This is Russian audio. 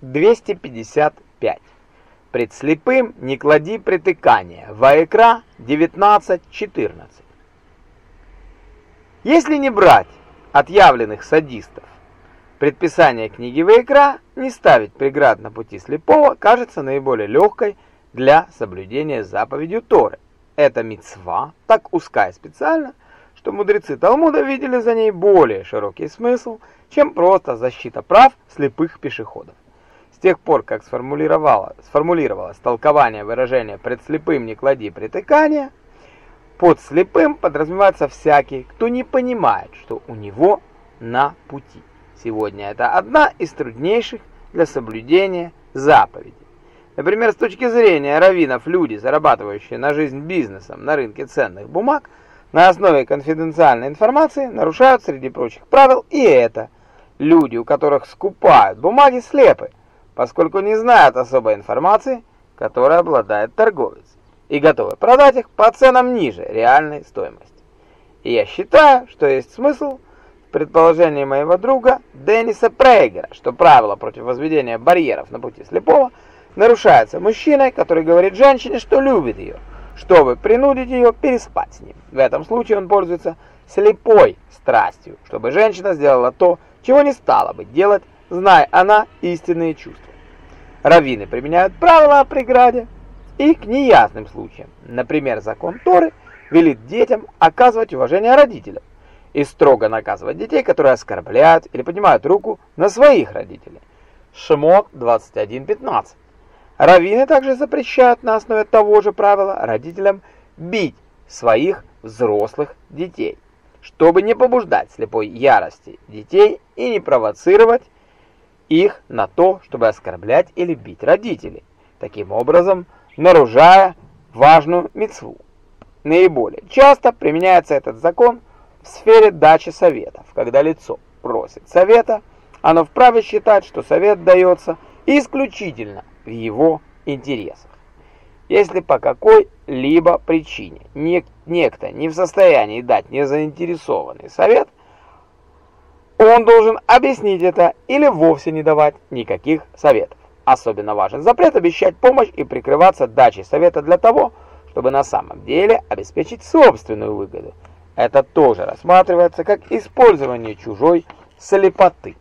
255. Пред слепым не клади притыкания. Ваекра 19.14. Если не брать отъявленных садистов, предписание книги Ваекра не ставить преград на пути слепого кажется наиболее легкой для соблюдения заповедью Торы. Эта мицва так узкая специально, что мудрецы Талмуда видели за ней более широкий смысл, чем просто защита прав слепых пешеходов. Тех пор, как сформулировало, сформулировалось толкование выражения «пред слепым не клади притыкания», под слепым подразумевается всякий, кто не понимает, что у него на пути. Сегодня это одна из труднейших для соблюдения заповедей. Например, с точки зрения раввинов, люди, зарабатывающие на жизнь бизнесом на рынке ценных бумаг, на основе конфиденциальной информации нарушают среди прочих правил и это. Люди, у которых скупают бумаги, слепы, поскольку не знают особой информации, которой обладает торговец, и готовы продать их по ценам ниже реальной стоимости. И я считаю, что есть смысл в предположении моего друга Денниса Прейгера, что правило против возведения барьеров на пути слепого – нарушается мужчиной, который говорит женщине, что любит ее, чтобы принудить ее переспать с ним. В этом случае он пользуется слепой страстью, чтобы женщина сделала то, чего не стала бы делать, зная она истинные чувства. Раввины применяют правила о преграде и к неясным случаям. Например, закон Торы велит детям оказывать уважение родителям и строго наказывать детей, которые оскорбляют или поднимают руку на своих родителей. Шмот 21.15 Раввины также запрещают на основе того же правила родителям бить своих взрослых детей, чтобы не побуждать слепой ярости детей и не провоцировать их на то, чтобы оскорблять или бить родителей, таким образом нарушая важную мицву. Наиболее часто применяется этот закон в сфере дачи советов, когда лицо просит совета, оно вправе считать, что совет дается исключительно в его интересах. Если по какой-либо причине некто не в состоянии дать незаинтересованный совет, он должен объяснить это или вовсе не давать никаких советов. Особенно важен запрет обещать помощь и прикрываться дачей совета для того, чтобы на самом деле обеспечить собственную выгоду. Это тоже рассматривается как использование чужой слепоты.